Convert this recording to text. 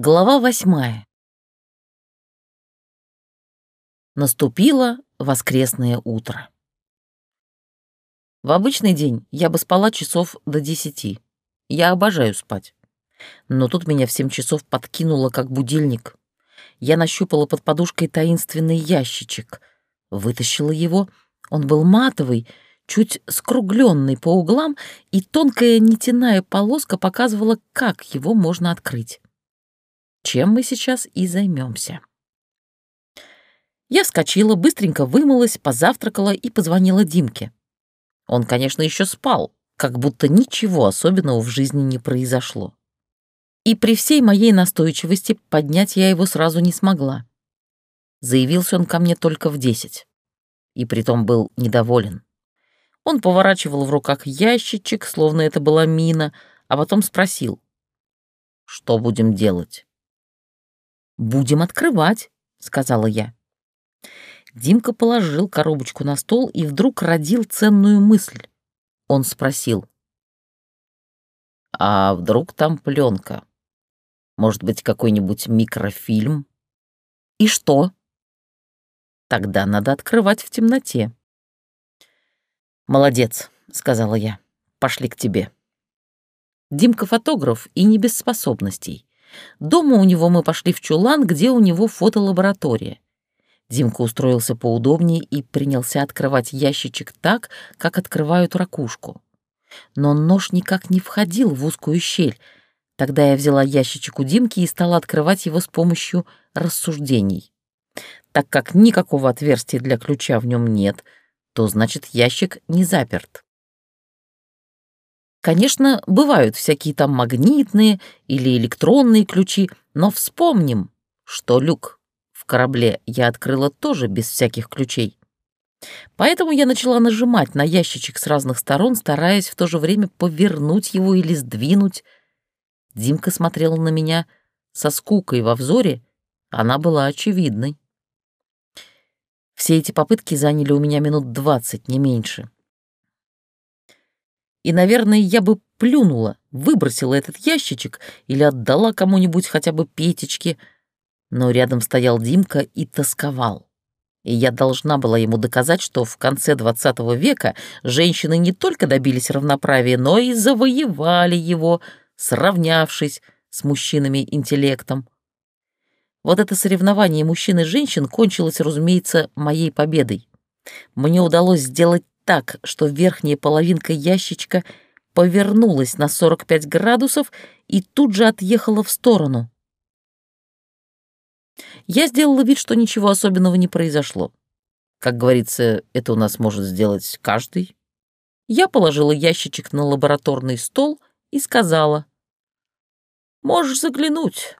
Глава восьмая. Наступило воскресное утро. В обычный день я бы спала часов до десяти. Я обожаю спать. Но тут меня в семь часов подкинуло, как будильник. Я нащупала под подушкой таинственный ящичек, вытащила его. Он был матовый, чуть скругленный по углам, и тонкая нитяная полоска показывала, как его можно открыть чем мы сейчас и займемся. Я вскочила, быстренько вымылась, позавтракала и позвонила Димке. Он, конечно, еще спал, как будто ничего особенного в жизни не произошло. И при всей моей настойчивости поднять я его сразу не смогла. Заявился он ко мне только в десять. И притом был недоволен. Он поворачивал в руках ящичек, словно это была мина, а потом спросил, «Что будем делать?» «Будем открывать», — сказала я. Димка положил коробочку на стол и вдруг родил ценную мысль. Он спросил. «А вдруг там пленка? Может быть, какой-нибудь микрофильм?» «И что?» «Тогда надо открывать в темноте». «Молодец», — сказала я. «Пошли к тебе». Димка фотограф и не без способностей. Дома у него мы пошли в чулан, где у него фотолаборатория. Димка устроился поудобнее и принялся открывать ящичек так, как открывают ракушку. Но нож никак не входил в узкую щель. Тогда я взяла ящичек у Димки и стала открывать его с помощью рассуждений. Так как никакого отверстия для ключа в нем нет, то значит ящик не заперт. Конечно, бывают всякие там магнитные или электронные ключи, но вспомним, что люк в корабле я открыла тоже без всяких ключей. Поэтому я начала нажимать на ящичек с разных сторон, стараясь в то же время повернуть его или сдвинуть. Димка смотрела на меня со скукой во взоре, она была очевидной. Все эти попытки заняли у меня минут двадцать, не меньше и, наверное, я бы плюнула, выбросила этот ящичек или отдала кому-нибудь хотя бы Петечке. Но рядом стоял Димка и тосковал. И я должна была ему доказать, что в конце XX века женщины не только добились равноправия, но и завоевали его, сравнявшись с мужчинами интеллектом. Вот это соревнование мужчин и женщин кончилось, разумеется, моей победой. Мне удалось сделать так, что верхняя половинка ящичка повернулась на 45 градусов и тут же отъехала в сторону. Я сделала вид, что ничего особенного не произошло. Как говорится, это у нас может сделать каждый. Я положила ящичек на лабораторный стол и сказала, «Можешь заглянуть,